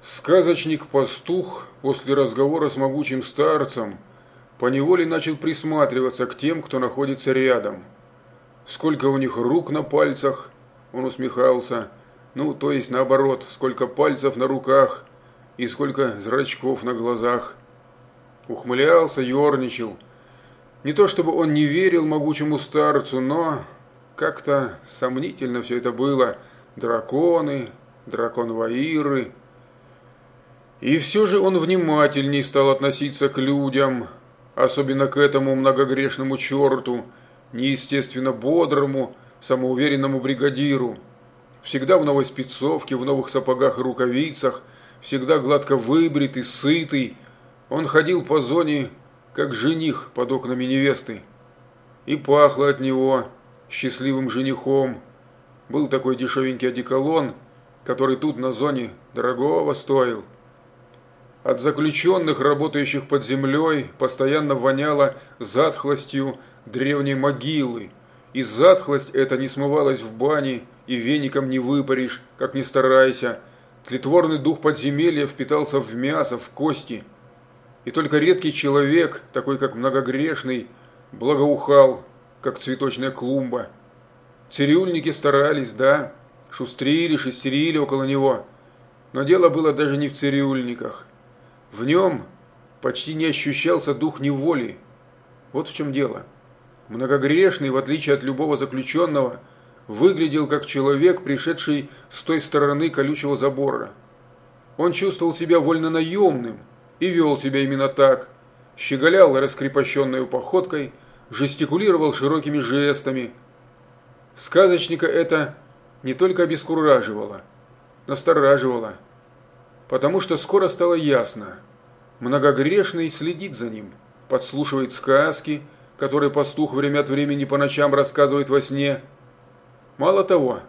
Сказочник-пастух после разговора с могучим старцем поневоле начал присматриваться к тем, кто находится рядом. Сколько у них рук на пальцах, он усмехался, ну, то есть наоборот, сколько пальцев на руках и сколько зрачков на глазах. Ухмылялся, ерничал. Не то чтобы он не верил могучему старцу, но как-то сомнительно все это было. Драконы, дракон-ваиры – и все же он внимательней стал относиться к людям, особенно к этому многогрешному черту, неестественно бодрому, самоуверенному бригадиру. Всегда в новой спецовке, в новых сапогах и рукавицах, всегда гладко выбритый, сытый. Он ходил по зоне, как жених под окнами невесты. И пахло от него счастливым женихом. Был такой дешевенький одеколон, который тут на зоне дорогого стоил. От заключенных, работающих под землей, постоянно воняло затхлостью древней могилы. И затхлость эта не смывалась в бане, и веником не выпаришь, как ни старайся. Тлетворный дух подземелья впитался в мясо, в кости. И только редкий человек, такой как многогрешный, благоухал, как цветочная клумба. Цирюльники старались, да, шустрили, шестерили около него. Но дело было даже не в цирюльниках. В нем почти не ощущался дух неволи. Вот в чем дело. Многогрешный, в отличие от любого заключенного, выглядел как человек, пришедший с той стороны колючего забора. Он чувствовал себя вольно наемным и вел себя именно так. Щеголял раскрепощенной походкой, жестикулировал широкими жестами. Сказочника это не только обескураживало, настораживало – потому что скоро стало ясно. Многогрешный следит за ним, подслушивает сказки, которые пастух время от времени по ночам рассказывает во сне. Мало того,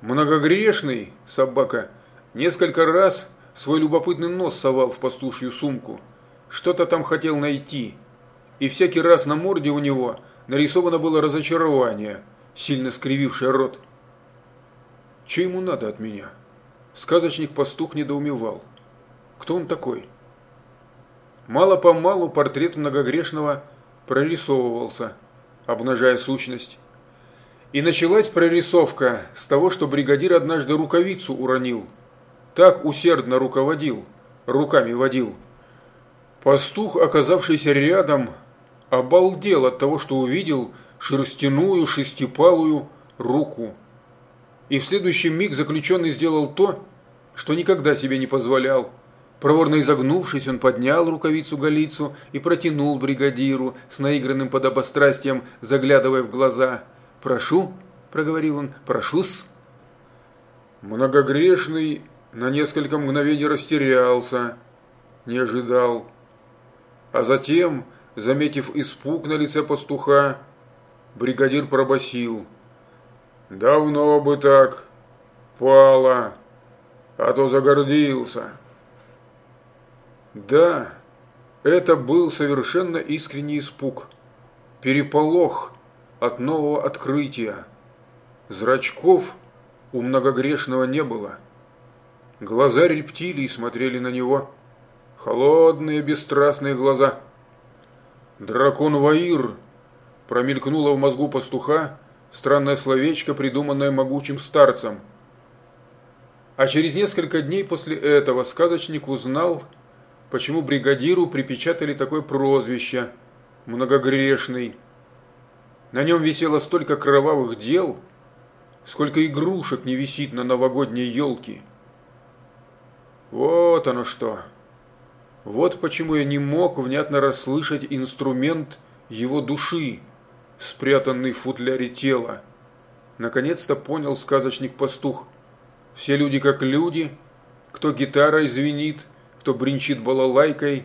многогрешный, собака, несколько раз свой любопытный нос совал в пастушью сумку. Что-то там хотел найти. И всякий раз на морде у него нарисовано было разочарование, сильно скривившее рот. Че ему надо от меня?» Сказочник-пастух недоумевал. Кто он такой? Мало-помалу портрет многогрешного прорисовывался, обнажая сущность. И началась прорисовка с того, что бригадир однажды рукавицу уронил. Так усердно руководил, руками водил. Пастух, оказавшийся рядом, обалдел от того, что увидел шерстяную шестипалую руку. И в следующий миг заключенный сделал то, что никогда себе не позволял. Проворно изогнувшись, он поднял рукавицу-галицу и протянул бригадиру с наигранным подобострастием, заглядывая в глаза. «Прошу», – проговорил он, – «прошу-с». Многогрешный на несколько мгновений растерялся, не ожидал. А затем, заметив испуг на лице пастуха, бригадир пробасил. Давно бы так. Пала. А то загордился. Да, это был совершенно искренний испуг. Переполох от нового открытия. Зрачков у многогрешного не было. Глаза рептилий смотрели на него. Холодные, бесстрастные глаза. Дракон Ваир промелькнуло в мозгу пастуха, Странное словечко, придуманное могучим старцем. А через несколько дней после этого сказочник узнал, почему бригадиру припечатали такое прозвище «многогрешный». На нем висело столько кровавых дел, сколько игрушек не висит на новогодней елке. Вот оно что. Вот почему я не мог внятно расслышать инструмент его души, спрятанный в футляре тела. Наконец-то понял сказочник-пастух. Все люди как люди, кто гитарой звенит, кто бренчит балалайкой,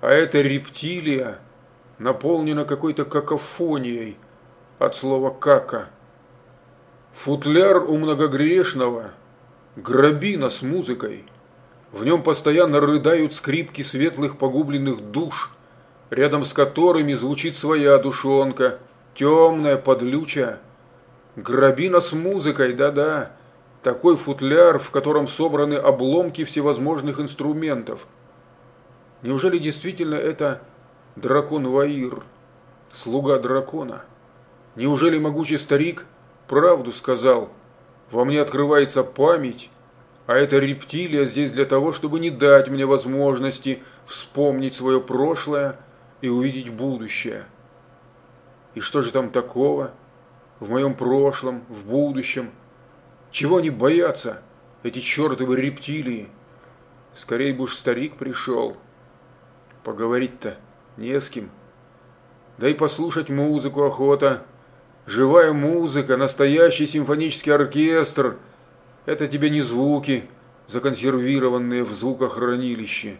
а эта рептилия наполнена какой-то какофонией от слова «кака». Футляр у многогрешного – грабина с музыкой. В нем постоянно рыдают скрипки светлых погубленных душ – рядом с которыми звучит своя душонка, темная, подлючая. Грабина с музыкой, да-да, Такой футляр, в котором собраны обломки всевозможных инструментов. Неужели действительно это дракон Ваир, слуга дракона? Неужели могучий старик правду сказал? Во мне открывается память, а эта рептилия здесь для того, чтобы не дать мне возможности вспомнить свое прошлое и увидеть будущее. И что же там такого в моем прошлом, в будущем? Чего они боятся, эти чертовы рептилии? Скорее бы уж старик пришел. Поговорить-то не с кем. Да и послушать музыку охота. Живая музыка, настоящий симфонический оркестр – это тебе не звуки, законсервированные в звукохранилище.